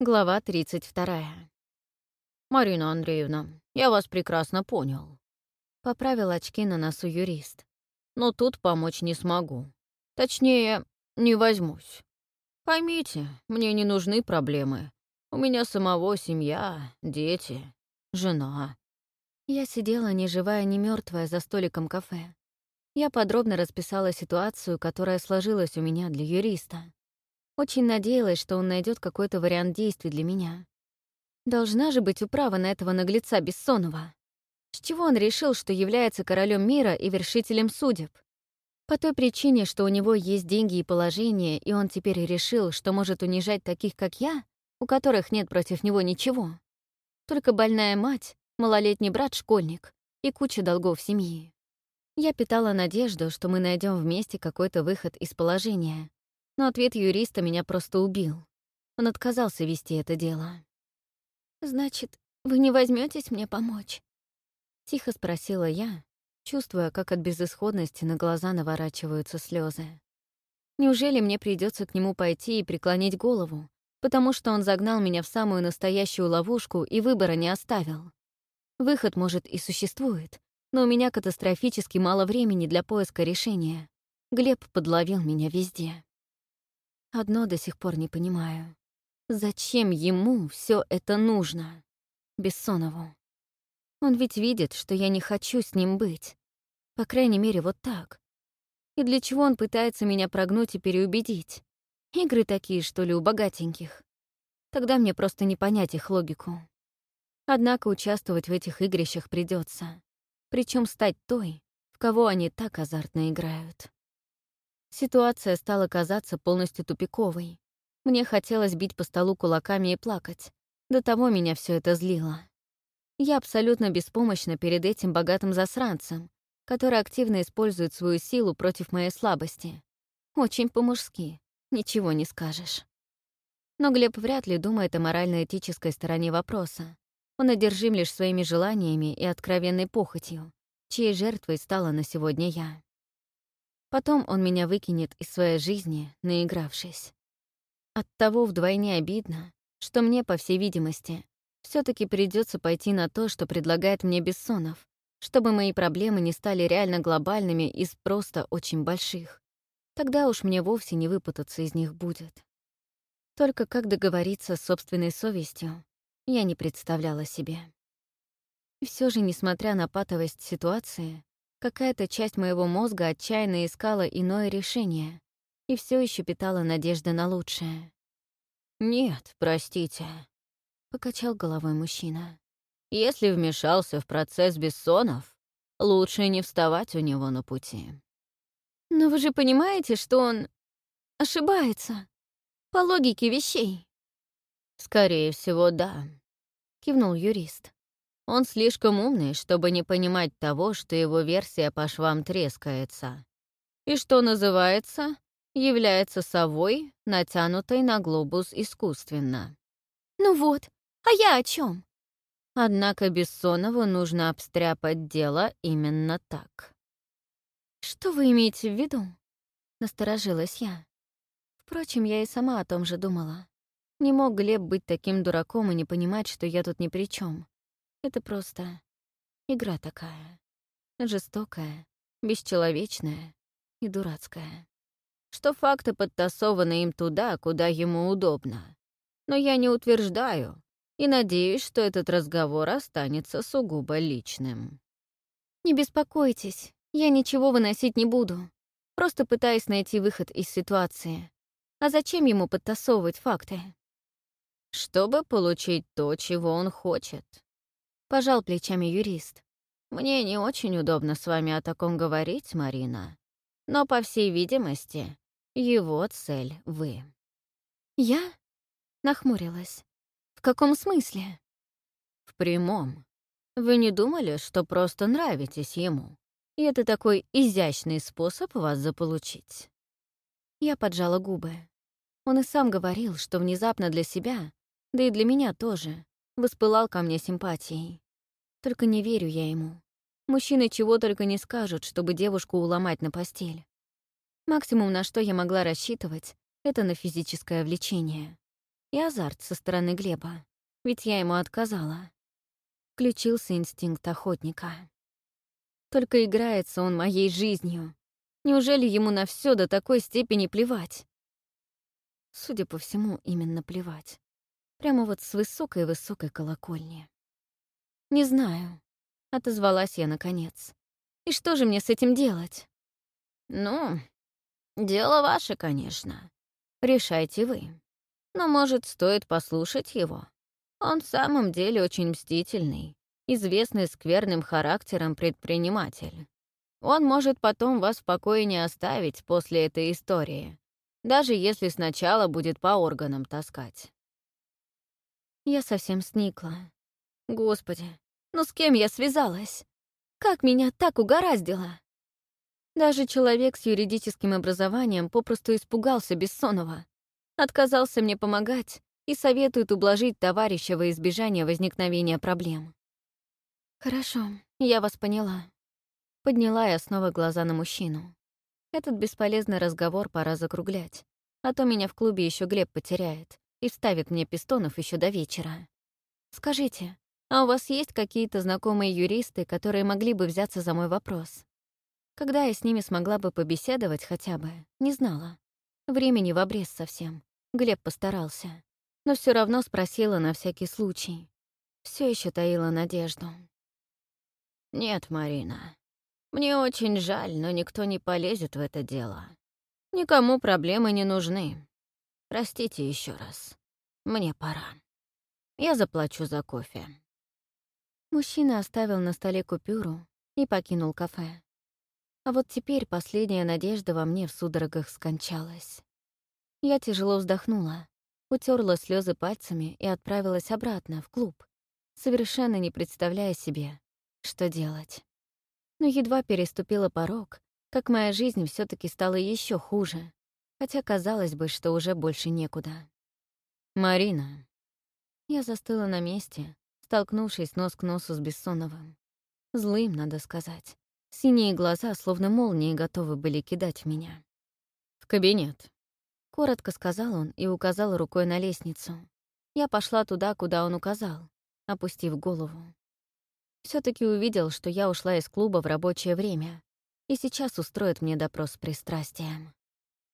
Глава 32. «Марина Андреевна, я вас прекрасно понял», — поправил очки на носу юрист. «Но тут помочь не смогу. Точнее, не возьмусь. Поймите, мне не нужны проблемы. У меня самого семья, дети, жена». Я сидела ни живая, ни мертвая за столиком кафе. Я подробно расписала ситуацию, которая сложилась у меня для юриста. Очень надеялась, что он найдет какой-то вариант действий для меня. Должна же быть управа на этого наглеца Бессонова. С чего он решил, что является королем мира и вершителем судеб? По той причине, что у него есть деньги и положение, и он теперь решил, что может унижать таких, как я, у которых нет против него ничего. Только больная мать, малолетний брат-школьник и куча долгов семьи. Я питала надежду, что мы найдем вместе какой-то выход из положения, но ответ юриста меня просто убил. Он отказался вести это дело. «Значит, вы не возьметесь мне помочь?» Тихо спросила я, чувствуя, как от безысходности на глаза наворачиваются слезы. Неужели мне придется к нему пойти и преклонить голову, потому что он загнал меня в самую настоящую ловушку и выбора не оставил? Выход, может, и существует, но у меня катастрофически мало времени для поиска решения. Глеб подловил меня везде. Одно до сих пор не понимаю. Зачем ему все это нужно? Бессонову. Он ведь видит, что я не хочу с ним быть. По крайней мере, вот так. И для чего он пытается меня прогнуть и переубедить? Игры такие, что ли, у богатеньких? Тогда мне просто не понять их логику. Однако участвовать в этих игрищах придется, причем стать той, в кого они так азартно играют. Ситуация стала казаться полностью тупиковой. Мне хотелось бить по столу кулаками и плакать. До того меня все это злило. Я абсолютно беспомощна перед этим богатым засранцем, который активно использует свою силу против моей слабости. Очень по-мужски, ничего не скажешь. Но Глеб вряд ли думает о морально-этической стороне вопроса. Он одержим лишь своими желаниями и откровенной похотью, чьей жертвой стала на сегодня я. Потом он меня выкинет из своей жизни, наигравшись. Оттого вдвойне обидно, что мне, по всей видимости, все таки придется пойти на то, что предлагает мне Бессонов, чтобы мои проблемы не стали реально глобальными из просто очень больших. Тогда уж мне вовсе не выпутаться из них будет. Только как договориться с собственной совестью, я не представляла себе. Все же, несмотря на патовость ситуации, Какая-то часть моего мозга отчаянно искала иное решение и все еще питала надежды на лучшее. «Нет, простите», — покачал головой мужчина. «Если вмешался в процесс Бессонов, лучше не вставать у него на пути». «Но вы же понимаете, что он ошибается по логике вещей?» «Скорее всего, да», — кивнул юрист. Он слишком умный, чтобы не понимать того, что его версия по швам трескается. И что называется, является совой, натянутой на глобус искусственно. Ну вот, а я о чем? Однако Бессонову нужно обстряпать дело именно так. «Что вы имеете в виду?» — насторожилась я. Впрочем, я и сама о том же думала. Не мог Глеб быть таким дураком и не понимать, что я тут ни при чем. Это просто игра такая. Жестокая, бесчеловечная и дурацкая. Что факты подтасованы им туда, куда ему удобно. Но я не утверждаю и надеюсь, что этот разговор останется сугубо личным. Не беспокойтесь, я ничего выносить не буду. Просто пытаюсь найти выход из ситуации. А зачем ему подтасовывать факты? Чтобы получить то, чего он хочет. Пожал плечами юрист. «Мне не очень удобно с вами о таком говорить, Марина. Но, по всей видимости, его цель — вы». «Я?» — нахмурилась. «В каком смысле?» «В прямом. Вы не думали, что просто нравитесь ему? И это такой изящный способ вас заполучить?» Я поджала губы. Он и сам говорил, что внезапно для себя, да и для меня тоже, воспылал ко мне симпатией. Только не верю я ему. Мужчины чего только не скажут, чтобы девушку уломать на постель. Максимум, на что я могла рассчитывать, это на физическое влечение. и азарт со стороны Глеба, ведь я ему отказала. Включился инстинкт охотника. Только играется он моей жизнью. Неужели ему на все до такой степени плевать? Судя по всему, именно плевать. Прямо вот с высокой-высокой колокольни. «Не знаю», — отозвалась я наконец. «И что же мне с этим делать?» «Ну, дело ваше, конечно. Решайте вы. Но, может, стоит послушать его. Он в самом деле очень мстительный, известный скверным характером предприниматель. Он может потом вас в покое не оставить после этой истории, даже если сначала будет по органам таскать. Я совсем сникла. Господи, ну с кем я связалась? Как меня так угораздило? Даже человек с юридическим образованием попросту испугался Бессонова, отказался мне помогать и советует ублажить товарища во избежание возникновения проблем. «Хорошо, я вас поняла». Подняла я снова глаза на мужчину. Этот бесполезный разговор пора закруглять, а то меня в клубе еще Глеб потеряет и вставит мне пистонов еще до вечера. Скажите, а у вас есть какие-то знакомые юристы, которые могли бы взяться за мой вопрос? Когда я с ними смогла бы побеседовать хотя бы, не знала. Времени в обрез совсем. Глеб постарался. Но все равно спросила на всякий случай. Все еще таила надежду. «Нет, Марина, мне очень жаль, но никто не полезет в это дело. Никому проблемы не нужны. Простите еще раз. Мне пора. Я заплачу за кофе». Мужчина оставил на столе купюру и покинул кафе. А вот теперь последняя надежда во мне в судорогах скончалась. Я тяжело вздохнула, утерла слезы пальцами и отправилась обратно, в клуб, совершенно не представляя себе, что делать. Но едва переступила порог, как моя жизнь все таки стала еще хуже, хотя казалось бы, что уже больше некуда. «Марина». Я застыла на месте, столкнувшись нос к носу с Бессоновым. Злым, надо сказать. Синие глаза, словно молнии, готовы были кидать в меня. «В кабинет», — коротко сказал он и указал рукой на лестницу. Я пошла туда, куда он указал, опустив голову. все таки увидел, что я ушла из клуба в рабочее время и сейчас устроит мне допрос с пристрастием.